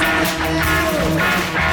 I'm out of my mind.